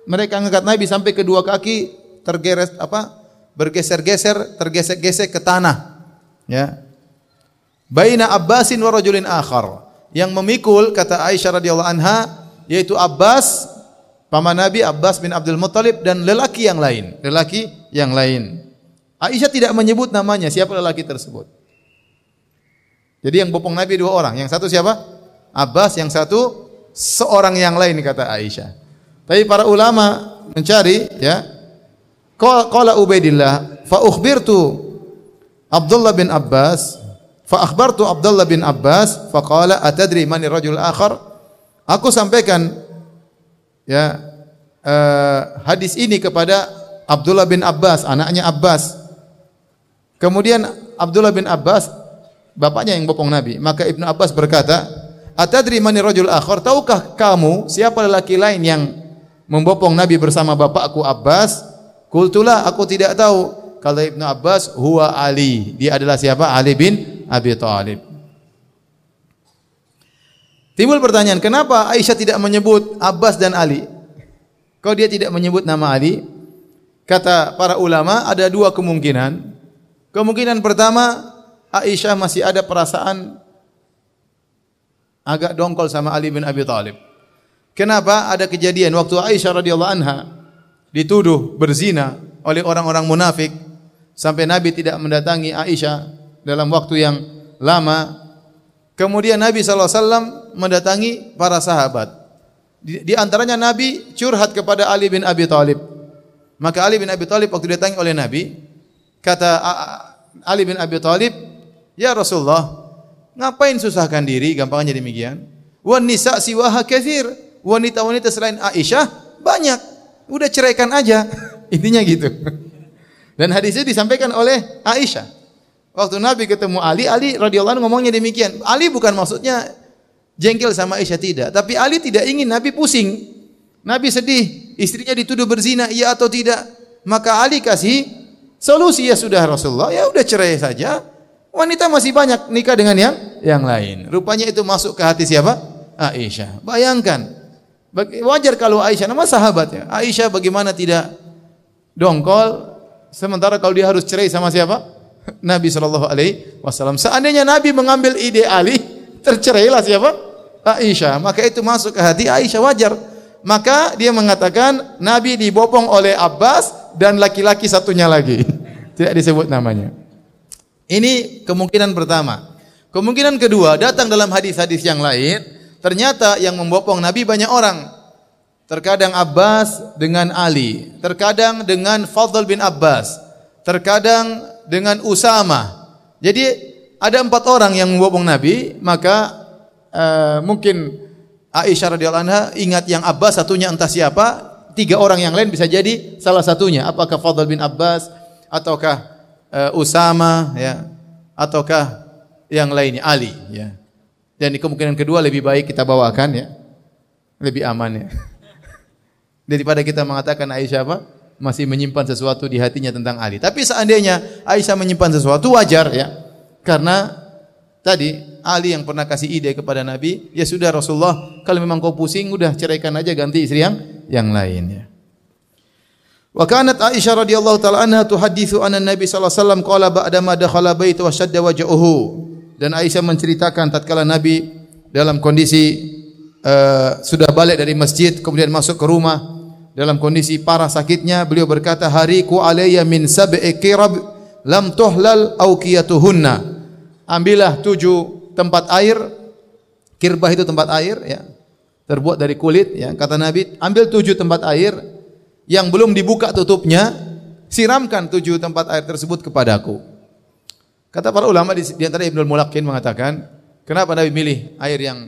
Speaker 2: mereka angkat Nabi sampai kedua kaki tergeres apa? bergeser-geser, tergesek-gesek ke tanah. Ya. Baina Abbasin wa rajulin akhar. Yang memikul kata Aisyah radhiyallahu anha yaitu Abbas paman Nabi Abbas bin Abdul Muttalib dan lelaki yang lain, lelaki yang lain. Aisyah tidak menyebut namanya siapa lelaki tersebut. Jadi yang bopong Nabi dua orang. Yang satu siapa? Abbas, yang satu seorang yang lain kata Aisyah. Tapi para ulama mencari ya. Qala Ubaidillah fa ukhbirtu Abdullah bin Abbas fa akhbartu Abdullah bin Abbas fa qala atadri man rajul akhar? Aku sampaikan ya uh, hadis ini kepada Abdullah bin Abbas, anaknya Abbas. Kemudian Abdullah bin Abbas bapaknya yang bopong Nabi. Maka Ibnu Abbas berkata, "Atadri mani rajul akhar? Tahukah kamu siapa lelaki lain yang membopong Nabi bersama bapakku Abbas?" Kultulah, aku tidak tahu. Kata Ibnu Abbas, "Huwa Ali." Dia adalah siapa? Ali bin Abi Thalib. Timbul pertanyaan, kenapa Aisyah tidak menyebut Abbas dan Ali? Kau dia tidak menyebut nama Ali? Kata para ulama ada dua kemungkinan. Kemungkinan pertama Aisyah masih ada perasaan agak dongkol sama Ali bin Abi Thalib. Kenapa? Ada kejadian waktu Aisyah radhiyallahu anha dituduh berzina oleh orang-orang munafik sampai Nabi tidak mendatangi Aisyah dalam waktu yang lama. Kemudian Nabi SAW mendatangi para sahabat. Di, di antaranya Nabi curhat kepada Ali bin Abi Thalib. Maka Ali bin Abi Thalib waktu didatangi oleh Nabi, kata Ali bin Abi Thalib, Ya Rasulullah, ngapain susahkan diri? Gampangnya demikian. Wan nisa siwaha. Wanita-wanita selain Aisyah banyak. Udah ceraikan aja. <laughs> Intinya gitu. Dan hadisnya disampaikan oleh Aisyah. Waktu Nabi ketemu Ali, Ali radhiyallahu anhu ngomongnya demikian. Ali bukan maksudnya jengkel sama Aisyah tidak, tapi Ali tidak ingin Nabi pusing. Nabi sedih, istrinya dituduh berzina, iya atau tidak? Maka Ali kasih solusi ya sudah Rasulullah, ya udah cerai saja. Wanita masih banyak nikah dengan yang yang lain. Rupanya itu masuk ke hati siapa? Aisyah. Bayangkan. Wajar kalau Aisyah nama sahabatnya. Aisyah bagaimana tidak dongkol sementara kalau dia harus cerai sama siapa? Nabi sallallahu alaihi wasallam. Seandainya Nabi mengambil ide Ali, tercerailah siapa? Aisyah. Maka itu masuk ke hati Aisyah wajar. Maka dia mengatakan Nabi dibopong oleh Abbas dan laki-laki satunya lagi. <laughs> Tidak disebut namanya. Ini kemungkinan pertama. Kemungkinan kedua, datang dalam hadis-hadis yang lain, ternyata yang membopong Nabi banyak orang. Terkadang Abbas dengan Ali, terkadang dengan Fadl bin Abbas, terkadang dengan Usama. Jadi ada empat orang yang membopong Nabi, maka uh, mungkin Aisyah radhiyallahu anha ingat yang Abbas satunya entah siapa, tiga orang yang lain bisa jadi salah satunya. Apakah Fadl bin Abbas ataukah uh, Usama ya ataukah yang lainnya Ali ya. Dan di kemungkinan kedua lebih baik kita bawakan ya. Lebih aman ya. <laughs> Daripada kita mengatakan Aisyah apa? Masih menyimpan sesuatu di hatinya tentang Ali. Tapi seandainya Aisyah menyimpan sesuatu wajar ya. Karena tadi Ali yang pernah kasih ide kepada Nabi, ya sudah Rasulullah, kalau memang kau pusing udah ceraikan aja ganti istri yang yang lain ya. Wa kanat Aisyah radhiyallahu taala anha tuhadditsu anna Nabi sallallahu alaihi wasallam qala ba'da ma dakhala bait wa shadda wajhuhu. Dan Aisyah menceritakan tatkala Nabi dalam kondisi uh, sudah balik dari masjid kemudian masuk ke rumah dalam kondisi parah sakitnya beliau berkata hariku alayya min sab'i kirab lam tuhlal awqiyatuhunna. Ambillah tujuh tempat air kirbah itu tempat air ya. terbuat dari kulit ya. Kata Nabi, ambil tujuh tempat air yang belum dibuka tutupnya, siramkan tujuh tempat air tersebut kepadaku. Kata para ulama di, di antara Ibnu Mulakin mengatakan, kenapa Nabi milih air yang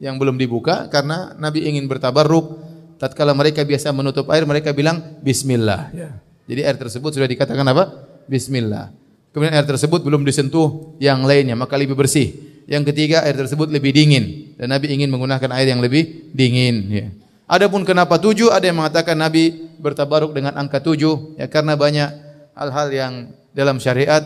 Speaker 2: yang belum dibuka? Karena Nabi ingin bertabarruk. Tatkala mereka biasa menutup air, mereka bilang Bismillah. Ya. Jadi air tersebut sudah dikatakan apa? Bismillah. Kemudian air tersebut belum disentuh yang lainnya, maka lebih bersih. Yang ketiga, air tersebut lebih dingin dan Nabi ingin menggunakan air yang lebih dingin. Ya. Adapun kenapa tujuh, ada yang mengatakan Nabi bertabaruk dengan angka tujuh, ya karena banyak hal-hal yang dalam syariat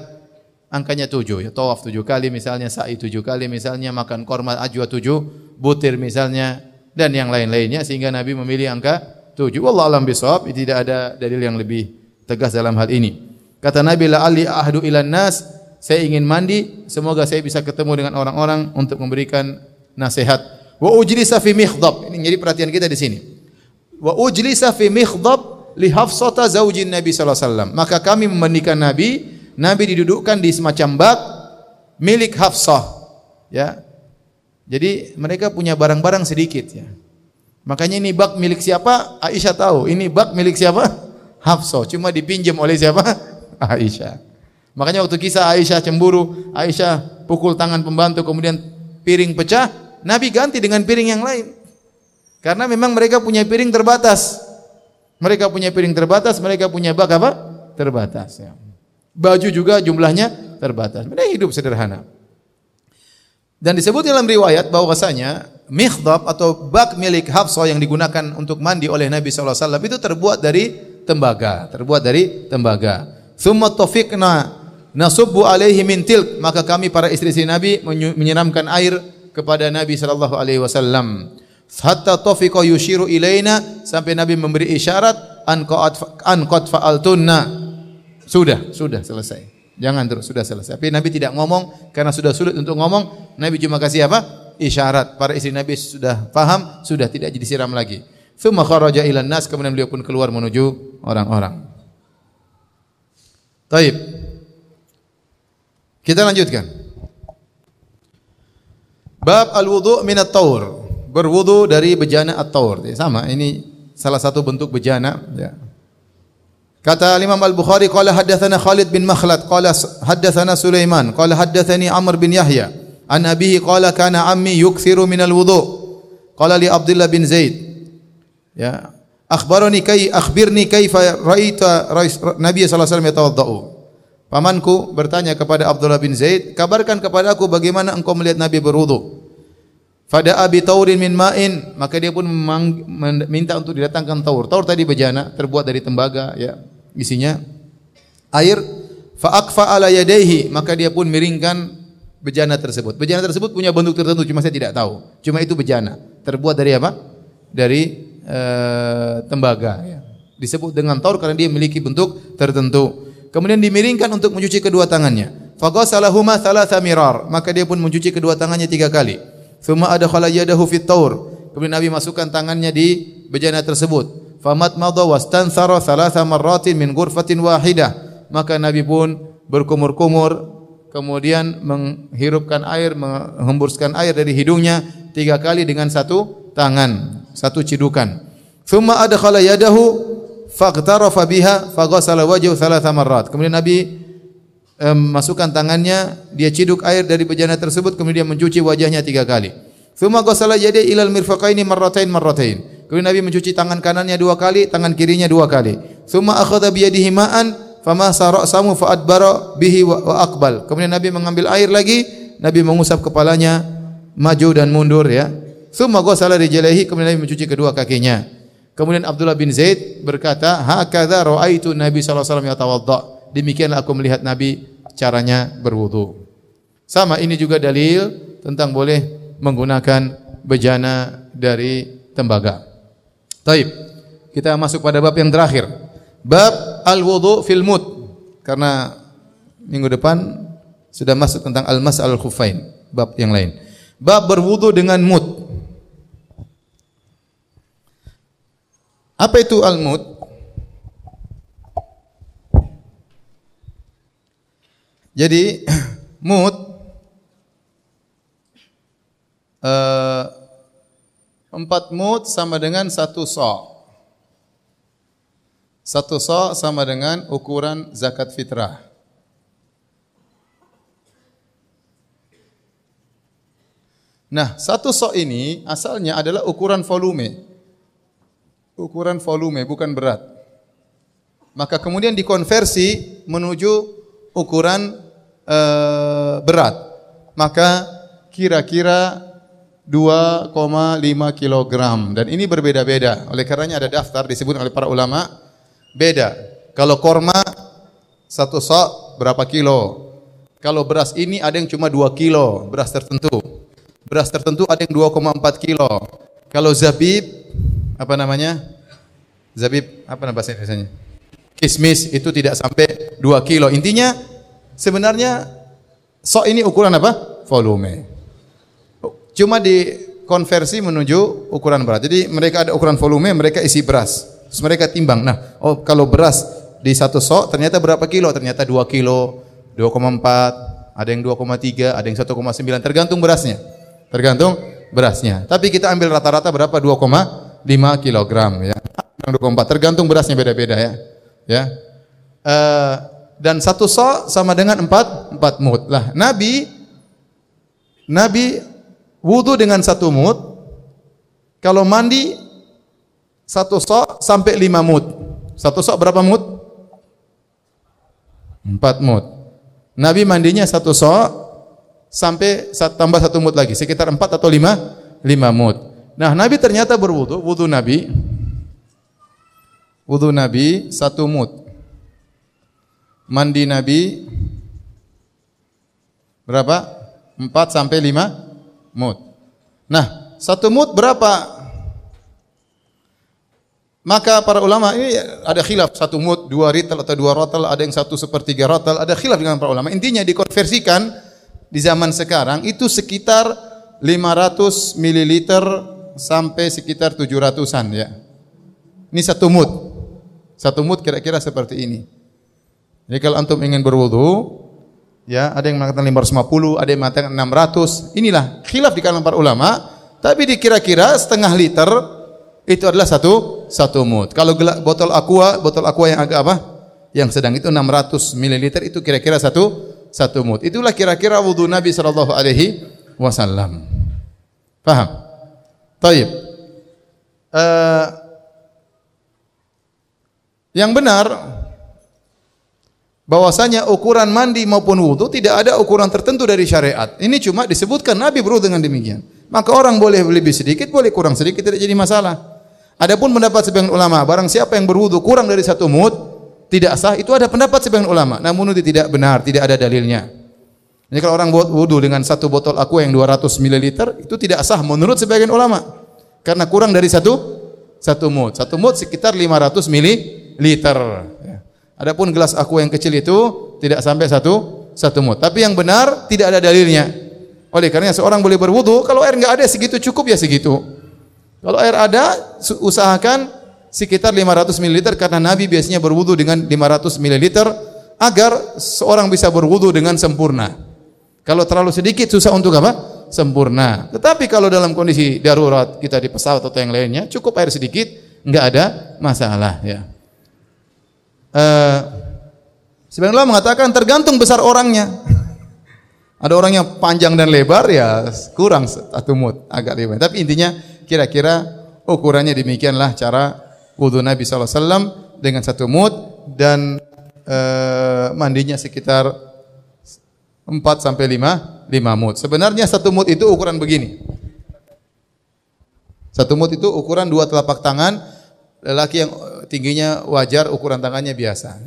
Speaker 2: angkanya tujuh. Ya, tawaf tujuh kali misalnya, sa'i tujuh kali misalnya, makan korma ajwa tujuh, butir misalnya, dan yang lain-lainnya sehingga Nabi memilih angka tujuh. Wallah alam bisawab, tidak ada dalil yang lebih tegas dalam hal ini. Kata Nabi la ali ahdu ilan nas, saya ingin mandi, semoga saya bisa ketemu dengan orang-orang untuk memberikan nasihat. Wa ujlisa fi mikhdab. Ini jadi perhatian kita di sini. Wa ujlisa fi mikhdab li Hafsata zaujin Nabi sallallahu alaihi wasallam. Maka kami memandikan Nabi, Nabi didudukkan di semacam bak milik Hafsah. Ya. Jadi mereka punya barang-barang sedikit ya. Makanya ini bak milik siapa? Aisyah tahu. Ini bak milik siapa? Hafsah. Cuma dipinjam oleh siapa? <laughs> Aisyah. Makanya waktu kisah Aisyah cemburu, Aisyah pukul tangan pembantu kemudian piring pecah, Nabi ganti dengan piring yang lain. Karena memang mereka punya piring terbatas. Mereka punya piring terbatas, mereka punya bak apa? Terbatas. Ya. Baju juga jumlahnya terbatas. Mereka hidup sederhana. Dan disebut dalam riwayat bahwasanya mikhdab atau bak milik Hafsah yang digunakan untuk mandi oleh Nabi SAW itu terbuat dari tembaga, terbuat dari tembaga. Thumma tafiqna nasubbu alaihi min. Maka kami para istri-istri Nabi menyiramkan air kepada Nabi sallallahu alaihi wasallam. Hatta tafiqa yushiru ilaina sampai Nabi memberi isyarat an qad fa'altunna. Sudah, sudah selesai. Jangan terus, sudah selesai. Tapi Nabi tidak ngomong karena sudah sulit untuk ngomong. Nabi cuma kasih apa? Isyarat. Para istri Nabi sudah paham, sudah tidak disiram lagi. Thumma kharaja ila nas, kemudian beliau pun keluar menuju orang-orang. Taib. Kita lanjutkan. Bab al-wudu min at-taur. Berwudu dari bejana at-taur. Sama, ini salah satu bentuk bejana, ya. Kata Imam Al-Bukhari qala haddatsana Khalid bin Makhlad qala haddatsana Sulaiman qala haddatsani Amr bin Yahya an abihi qala kana ammi yukthiru min al-wudu qala li Abdullah bin Zaid ya akhbarani kai akhbirni kaifa ra'aita Nabi sallallahu alaihi wasallam yatawaddau. Pamanku bertanya kepada Abdullah bin Zaid, kabarkan kepada aku bagaimana engkau melihat Nabi berwudu. Fada abi taurin min ma'in, maka dia pun minta untuk didatangkan taur. Taur tadi bejana, terbuat dari tembaga, ya, isinya air. Fa akfa ala yadayhi, maka dia pun miringkan bejana tersebut. Bejana tersebut punya bentuk tertentu, cuma saya tidak tahu. Cuma itu bejana. Terbuat dari apa? Dari Eh, tembaga ya. Disebut dengan taur karena dia memiliki bentuk tertentu. Kemudian dimiringkan untuk mencuci kedua tangannya. Faghasalahuma thalatha mirar, maka dia pun mencuci kedua tangannya tiga kali. Thumma adkhala yadahu fit taur. Kemudian Nabi masukkan tangannya di bejana tersebut. Famat madha wastansara thalatha marratin min ghurfatin wahidah. Maka Nabi pun berkumur-kumur kemudian menghirupkan air, menghembuskan air dari hidungnya tiga kali dengan satu tangan satu cidukan. Thumma adkhala yadahu faghtarafa biha faghasala wajhahu thalatha marrat. Kemudian Nabi um, masukkan tangannya, dia ciduk air dari bejana tersebut kemudian mencuci wajahnya tiga kali. Thumma ghasala yadayhi ilal mirfaqaini marratain marratain. Kemudian Nabi mencuci tangan kanannya dua kali, tangan kirinya dua kali. Thumma akhadha bi yadihi ma'an fama ra'sahu fa bihi wa, aqbal. Kemudian Nabi mengambil air lagi, Nabi mengusap kepalanya maju dan mundur ya. Thumma ghasala rijlaihi kemudian Nabi mencuci kedua kakinya. Kemudian Abdullah bin Zaid berkata, "Hakadza ra'aitu Nabi sallallahu alaihi wasallam yatawadda." Demikianlah aku melihat Nabi caranya berwudu. Sama ini juga dalil tentang boleh menggunakan bejana dari tembaga. Taib. Kita masuk pada bab yang terakhir. Bab al-wudu fil mut. Karena minggu depan sudah masuk tentang al-mas al-khuffain, bab yang lain. Bab berwudu dengan mut. Apa itu al-mut? Jadi <clears throat> mut uh, Empat mut sama dengan satu so. Satu so sama dengan ukuran zakat fitrah. Nah, satu so ini asalnya adalah ukuran volume. Ukuran volume, bukan berat. Maka kemudian dikonversi menuju ukuran uh, berat. Maka kira-kira 2,5 kilogram. Dan ini berbeda-beda. Oleh karenanya ada daftar disebut oleh para ulama. Beda. Kalau korma satu sok berapa kilo? Kalau beras ini ada yang cuma 2 kilo, beras tertentu. Beras tertentu ada yang 2,4 kilo. Kalau zabib, apa namanya? Zabib, apa nama bahasa Indonesia? Kismis itu tidak sampai 2 kilo. Intinya sebenarnya sok ini ukuran apa? Volume. Cuma dikonversi menuju ukuran berat. Jadi mereka ada ukuran volume, mereka isi beras. Terus mereka timbang. Nah, oh kalau beras di satu sok ternyata berapa kilo? Ternyata 2 kilo, 2,4, ada yang 2,3, ada yang 1,9 tergantung berasnya. Tergantung berasnya. Tapi kita ambil rata-rata berapa? 2,5 kilogram ya. 2,4 tergantung berasnya beda-beda ya. Ya. Uh, dan satu so sama dengan empat empat mut. Lah Nabi Nabi wudhu dengan satu mut. Kalau mandi satu so sampai lima mut. Satu so berapa mut? Empat mut. Nabi mandinya satu so sampai tambah satu mut lagi, sekitar empat atau lima, lima mut. Nah, Nabi ternyata berwudu, wudu Nabi, wudu Nabi satu mut. Mandi Nabi berapa? Empat sampai lima mut. Nah, satu mut berapa? Maka para ulama ini ada khilaf satu mut, dua ritel atau dua rotel, ada yang satu sepertiga rotel, ada khilaf dengan para ulama. Intinya dikonversikan di zaman sekarang itu sekitar 500 ml sampai sekitar 700-an ya. Ini satu mut. Satu mut kira-kira seperti ini. Jadi kalau antum ingin berwudu, ya ada yang mengatakan 550, ada yang mengatakan 600. Inilah khilaf di kalangan para ulama, tapi dikira-kira setengah liter itu adalah satu satu mut. Kalau botol aqua, botol aqua yang agak apa? Yang sedang itu 600 ml itu kira-kira satu satu mut. Itulah kira-kira wudhu Nabi sallallahu alaihi wasallam. Paham? Taib. Uh, yang benar bahwasanya ukuran mandi maupun wudhu tidak ada ukuran tertentu dari syariat. Ini cuma disebutkan Nabi berwudhu dengan demikian. Maka orang boleh lebih sedikit, boleh kurang sedikit, tidak jadi masalah. Adapun pendapat sebagian ulama, barang siapa yang berwudhu kurang dari satu mut, tidak sah itu ada pendapat sebagian ulama namun itu tidak benar tidak ada dalilnya jadi kalau orang buat wudu dengan satu botol aqua yang 200 ml itu tidak sah menurut sebagian ulama. Karena kurang dari satu satu mut satu mut sekitar 500 ml ya. adapun gelas aqua yang kecil itu tidak sampai satu satu mut tapi yang benar tidak ada dalilnya. Oleh karena seorang boleh berwudu kalau air nggak ada segitu cukup ya segitu. Kalau air ada usahakan sekitar 500 ml karena Nabi biasanya berwudu dengan 500 ml agar seorang bisa berwudu dengan sempurna. Kalau terlalu sedikit susah untuk apa? Sempurna. Tetapi kalau dalam kondisi darurat kita di pesawat atau yang lainnya cukup air sedikit enggak ada masalah ya. Uh, Sebenarnya mengatakan tergantung besar orangnya. <laughs> Ada orang yang panjang dan lebar ya kurang satu mut agak lebar. Tapi intinya kira-kira ukurannya demikianlah cara wudhu Nabi SAW dengan satu mut dan e, mandinya sekitar 4 sampai 5 5 mut. Sebenarnya satu mut itu ukuran begini. Satu mut itu ukuran dua telapak tangan lelaki yang tingginya wajar ukuran tangannya biasa.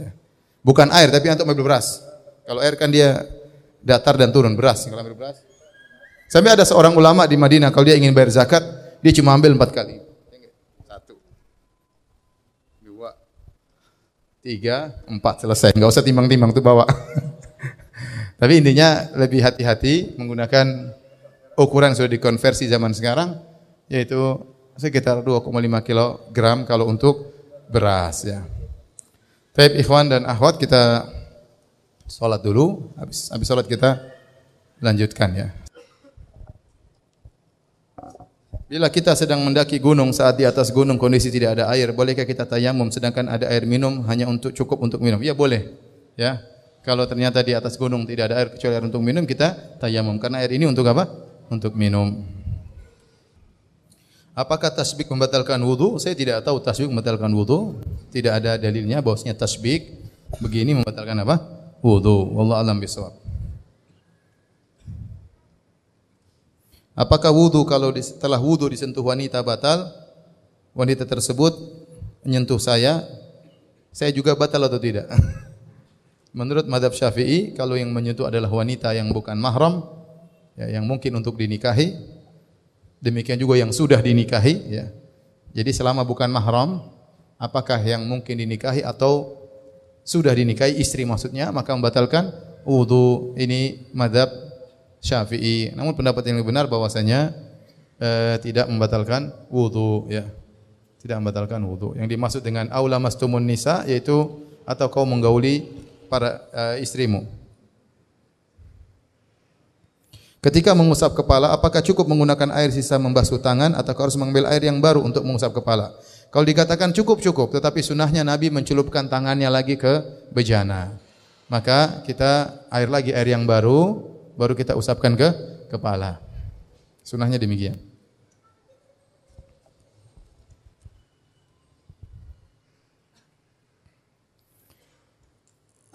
Speaker 2: Bukan air tapi untuk ambil beras. Kalau air kan dia datar dan turun beras. Kalau ambil beras. Sampai ada seorang ulama di Madinah kalau dia ingin bayar zakat dia cuma ambil empat kali. tiga, empat selesai. Enggak usah timbang-timbang tuh bawa. <laughs> Tapi intinya lebih hati-hati menggunakan ukuran sudah dikonversi zaman sekarang yaitu sekitar 2,5 kg kalau untuk beras ya. Baik ikhwan dan akhwat kita sholat dulu habis habis sholat kita lanjutkan ya. Bila kita sedang mendaki gunung saat di atas gunung kondisi tidak ada air, bolehkah kita tayamum sedangkan ada air minum hanya untuk cukup untuk minum? Ya boleh. Ya. Kalau ternyata di atas gunung tidak ada air kecuali air untuk minum, kita tayamum karena air ini untuk apa? Untuk minum. Apakah tasbih membatalkan wudu? Saya tidak tahu tasbih membatalkan wudu. Tidak ada dalilnya bahwasanya tasbih begini membatalkan apa? Wudu. Wallahu alam bisawab. Apakah wudu kalau setelah wudu disentuh wanita batal? Wanita tersebut menyentuh saya, saya juga batal atau tidak? <laughs> Menurut madhab syafi'i, kalau yang menyentuh adalah wanita yang bukan mahram, ya, yang mungkin untuk dinikahi, demikian juga yang sudah dinikahi. Ya. Jadi selama bukan mahram, apakah yang mungkin dinikahi atau sudah dinikahi istri maksudnya, maka membatalkan wudu. Ini madhab Syafi'i. Namun pendapat yang lebih benar bahwasanya eh, tidak membatalkan wudu ya. Tidak membatalkan wudu. Yang dimaksud dengan aula mastumun nisa yaitu atau kau menggauli para eh, istrimu. Ketika mengusap kepala, apakah cukup menggunakan air sisa membasuh tangan atau harus mengambil air yang baru untuk mengusap kepala? Kalau dikatakan cukup cukup, tetapi sunnahnya Nabi mencelupkan tangannya lagi ke bejana. Maka kita air lagi air yang baru, baru kita usapkan ke kepala. Sunahnya demikian.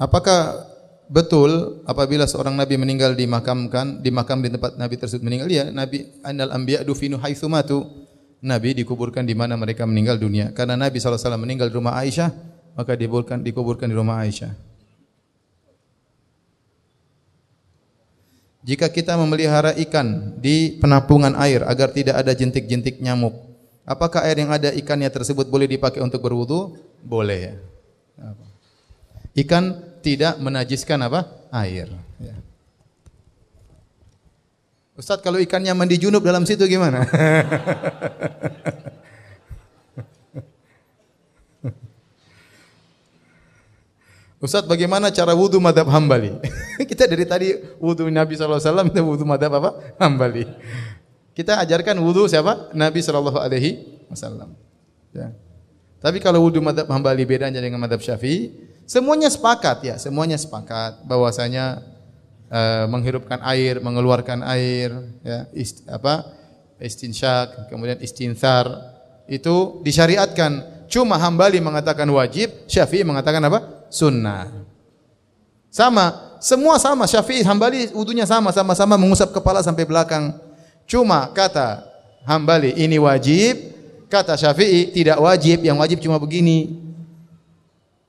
Speaker 2: Apakah betul apabila seorang nabi meninggal dimakamkan di makam di tempat nabi tersebut meninggal? Ya, nabi annal anbiya dufinu haitsu matu. Nabi dikuburkan di mana mereka meninggal dunia. Karena Nabi SAW meninggal di rumah Aisyah, maka dikuburkan dikuburkan di rumah Aisyah. Jika kita memelihara ikan di penampungan air agar tidak ada jentik-jentik nyamuk, apakah air yang ada ikannya tersebut boleh dipakai untuk berwudu? Boleh. Ikan tidak menajiskan apa? Air. Ya. Ustaz kalau ikannya mandi junub dalam situ gimana? <laughs> Ustaz bagaimana cara wudu madhab hambali? <laughs> kita dari tadi wudu Nabi SAW, kita wudu madhab apa? Hambali. Kita ajarkan wudu siapa? Nabi SAW. Ya. Tapi kalau wudu madhab hambali bedanya dengan madhab syafi'i, semuanya sepakat ya, semuanya sepakat bahwasanya uh, menghirupkan air, mengeluarkan air, ya, ist, apa, istinsyak, kemudian istinthar, itu disyariatkan. Cuma hambali mengatakan wajib, syafi'i mengatakan apa? sunnah. Sama, semua sama. Syafi'i, Hambali wudunya sama, sama-sama mengusap kepala sampai belakang. Cuma kata Hambali ini wajib, kata Syafi'i tidak wajib, yang wajib cuma begini.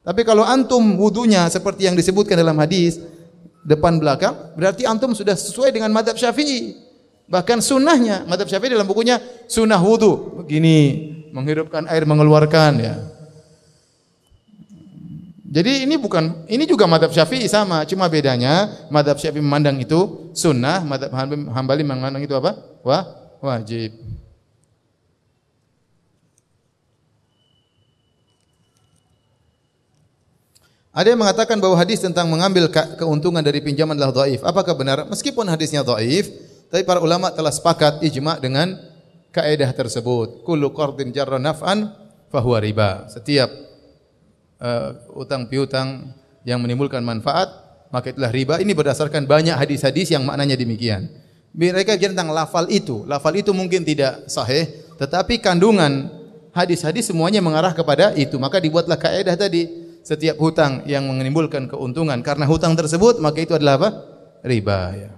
Speaker 2: Tapi kalau antum wudunya seperti yang disebutkan dalam hadis depan belakang, berarti antum sudah sesuai dengan madhab Syafi'i. Bahkan sunnahnya, madhab Syafi'i dalam bukunya sunnah wudu begini, menghidupkan air mengeluarkan ya. Jadi ini bukan ini juga madhab Syafi'i sama, cuma bedanya madhab Syafi'i memandang itu sunnah, madhab Hambali memandang itu apa? Wah, wajib. Ada yang mengatakan bahwa hadis tentang mengambil keuntungan dari pinjaman adalah dhaif. Apakah benar? Meskipun hadisnya dhaif, tapi para ulama telah sepakat ijma dengan kaidah tersebut. Kullu qardin jarra naf'an fahuwa riba. Setiap uh, utang piutang yang menimbulkan manfaat, maka itulah riba. Ini berdasarkan banyak hadis-hadis yang maknanya demikian. Mereka bicara tentang lafal itu. Lafal itu mungkin tidak sahih, tetapi kandungan hadis-hadis semuanya mengarah kepada itu. Maka dibuatlah kaidah tadi. Setiap hutang yang menimbulkan keuntungan karena hutang tersebut, maka itu adalah apa? Riba. Ya.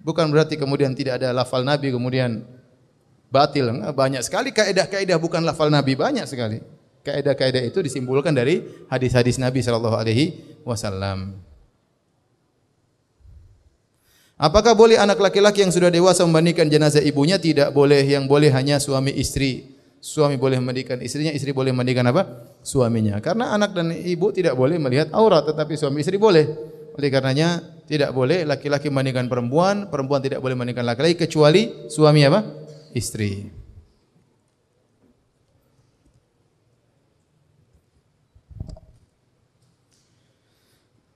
Speaker 2: Bukan berarti kemudian tidak ada lafal Nabi, kemudian batil. Banyak sekali kaidah-kaidah bukan lafal Nabi, banyak sekali. Kaidah-kaidah itu disimpulkan dari hadis-hadis Nabi sallallahu alaihi wasallam. Apakah boleh anak laki-laki yang sudah dewasa membandingkan jenazah ibunya? Tidak boleh. Yang boleh hanya suami istri. Suami boleh memandikan istrinya, istri boleh memandikan apa? Suaminya. Karena anak dan ibu tidak boleh melihat aurat, tetapi suami istri boleh. Oleh karenanya tidak boleh laki-laki memandikan perempuan, perempuan tidak boleh memandikan laki-laki kecuali suami apa? Istri.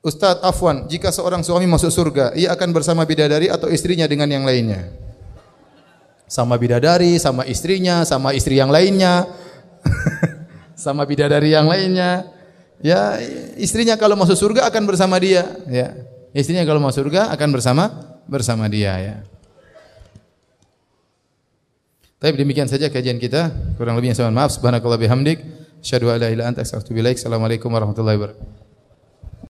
Speaker 2: Ustaz Afwan, jika seorang suami masuk surga, ia akan bersama bidadari atau istrinya dengan yang lainnya? Sama bidadari, sama istrinya, sama istri yang lainnya, <laughs> sama bidadari yang lainnya. Ya, istrinya kalau masuk surga akan bersama dia, ya. Istrinya kalau masuk surga akan bersama bersama dia, ya. Tapi demikian saja kajian kita. Kurang lebihnya saya mohon maaf. Subhanakallah bihamdik. Asyhadu. Assalamualaikum warahmatullahi wabarakatuh.